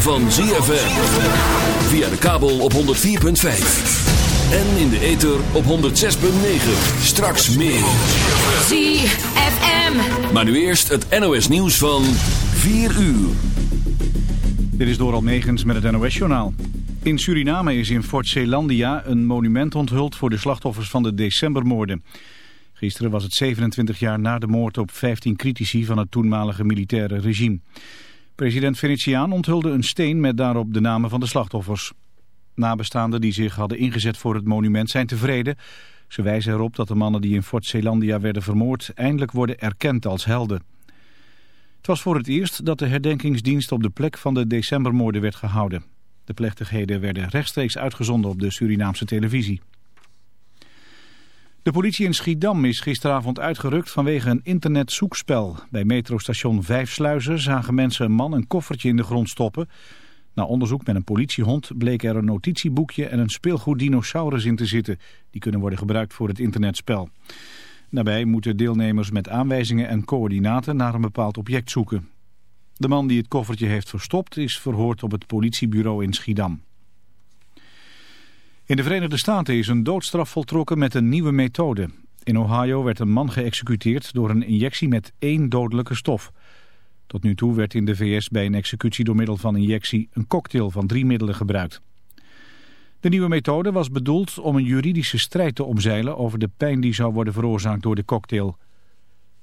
van ZFM. Via de kabel op 104.5. En in de ether op 106.9. Straks meer. ZFM. Maar nu eerst het NOS nieuws van 4 uur. Dit is Doral Megens met het NOS-journaal. In Suriname is in Fort Zeelandia een monument onthuld voor de slachtoffers van de decembermoorden. Gisteren was het 27 jaar na de moord op 15 critici van het toenmalige militaire regime. President Venetiaan onthulde een steen met daarop de namen van de slachtoffers. Nabestaanden die zich hadden ingezet voor het monument zijn tevreden. Ze wijzen erop dat de mannen die in Fort Zeelandia werden vermoord eindelijk worden erkend als helden. Het was voor het eerst dat de herdenkingsdienst op de plek van de decembermoorden werd gehouden. De plechtigheden werden rechtstreeks uitgezonden op de Surinaamse televisie. De politie in Schiedam is gisteravond uitgerukt vanwege een internetzoekspel. Bij metrostation Vijfsluizen zagen mensen een man een koffertje in de grond stoppen. Na onderzoek met een politiehond bleek er een notitieboekje en een speelgoeddinosaurus in te zitten. Die kunnen worden gebruikt voor het internetspel. Daarbij moeten deelnemers met aanwijzingen en coördinaten naar een bepaald object zoeken. De man die het koffertje heeft verstopt is verhoord op het politiebureau in Schiedam. In de Verenigde Staten is een doodstraf voltrokken met een nieuwe methode. In Ohio werd een man geëxecuteerd door een injectie met één dodelijke stof. Tot nu toe werd in de VS bij een executie door middel van injectie een cocktail van drie middelen gebruikt. De nieuwe methode was bedoeld om een juridische strijd te omzeilen over de pijn die zou worden veroorzaakt door de cocktail.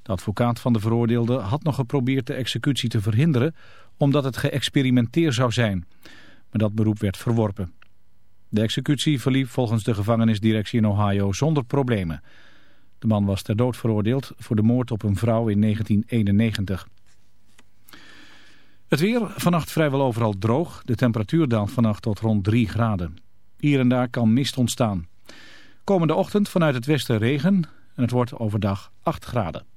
De advocaat van de veroordeelde had nog geprobeerd de executie te verhinderen omdat het geëxperimenteerd zou zijn. Maar dat beroep werd verworpen. De executie verliep volgens de gevangenisdirectie in Ohio zonder problemen. De man was ter dood veroordeeld voor de moord op een vrouw in 1991. Het weer, vannacht vrijwel overal droog. De temperatuur daalt vannacht tot rond 3 graden. Hier en daar kan mist ontstaan. Komende ochtend vanuit het westen regen en het wordt overdag 8 graden.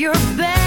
your best.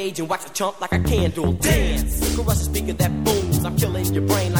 Stage and watch a chump like a candle. Dance! Crush a speaker that booms. I'm killing your brain like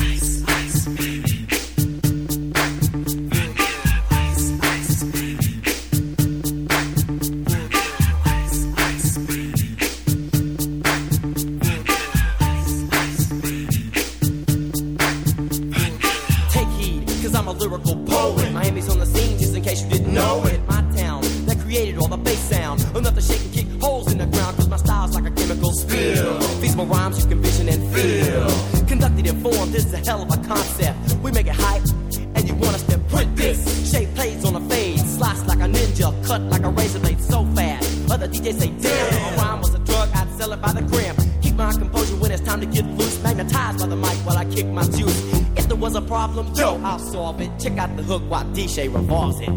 I'll solve it. Check out the hook while DJ revolves it.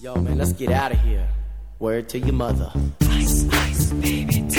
Yo, man, let's get out of here. Word to your mother. ice, ice, baby,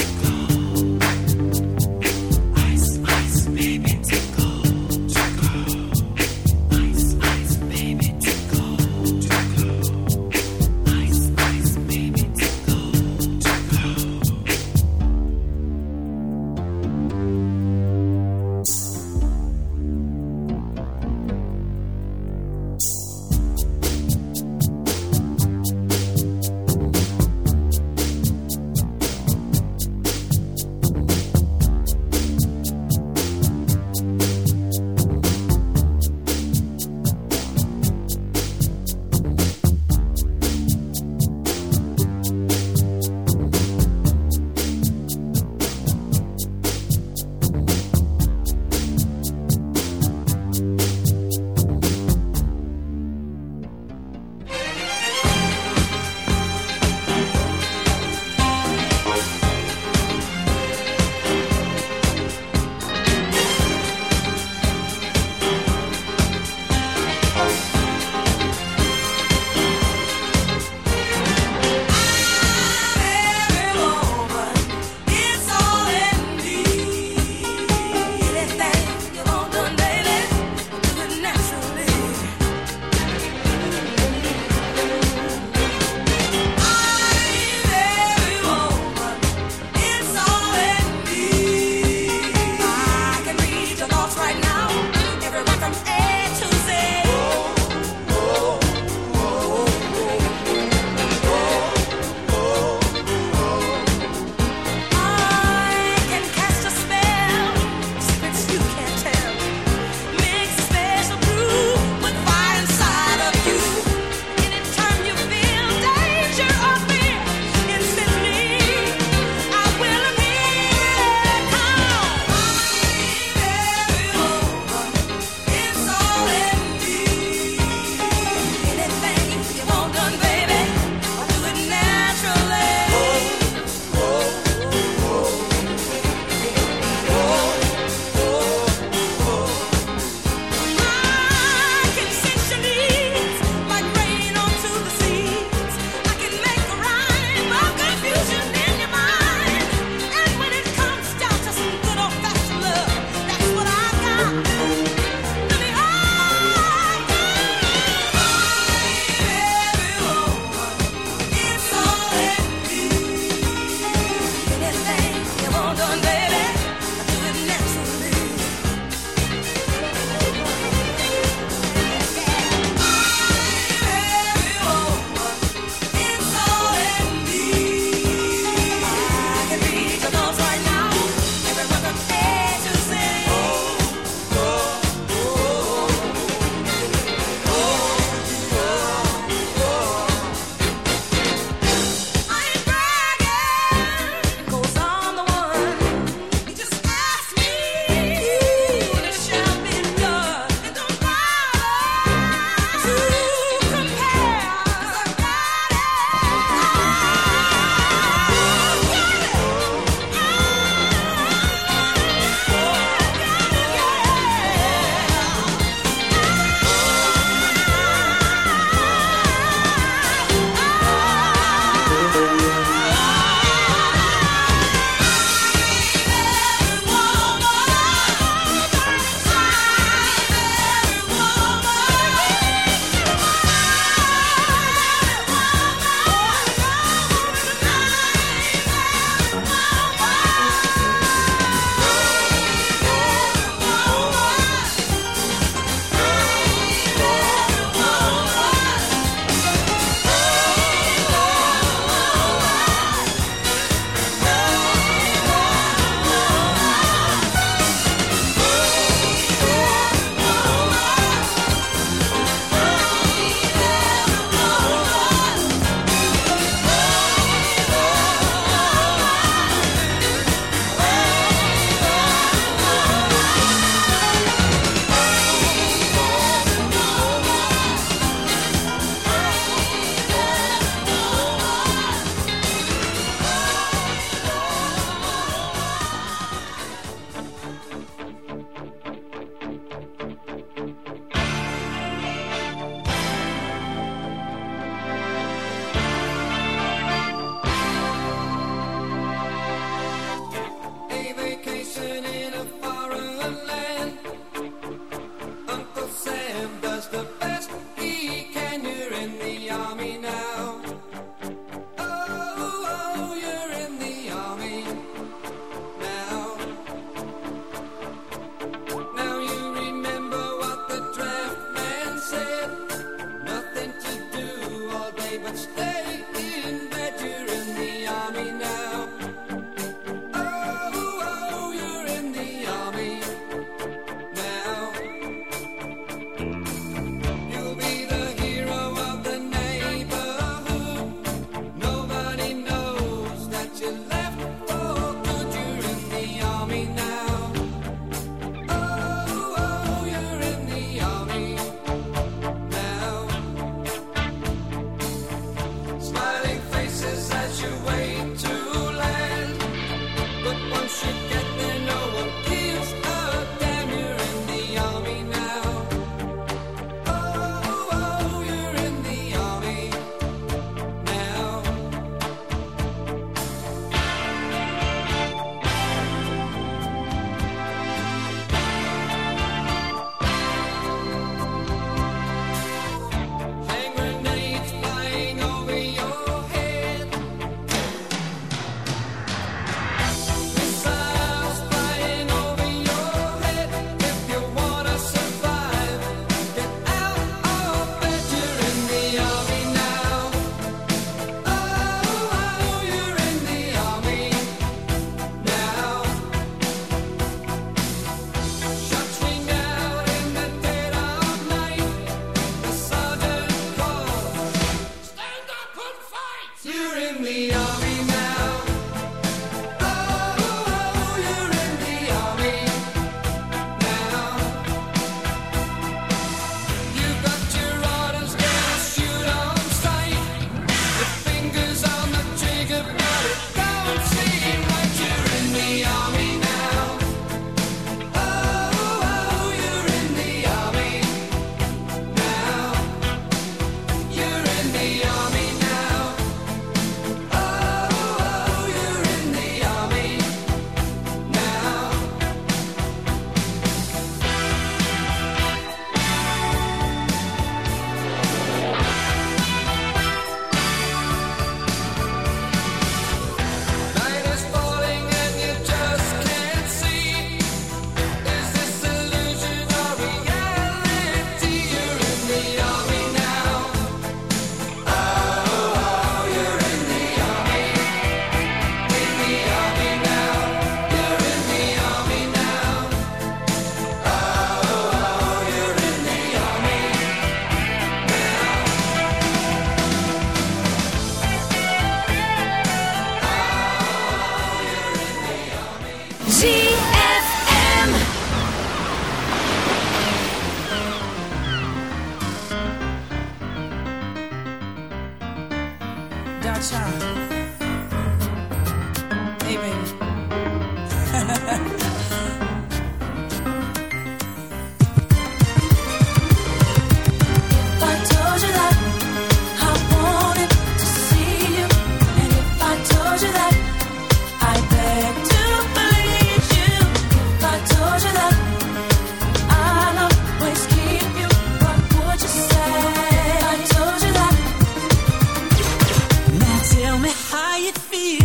me how you feel.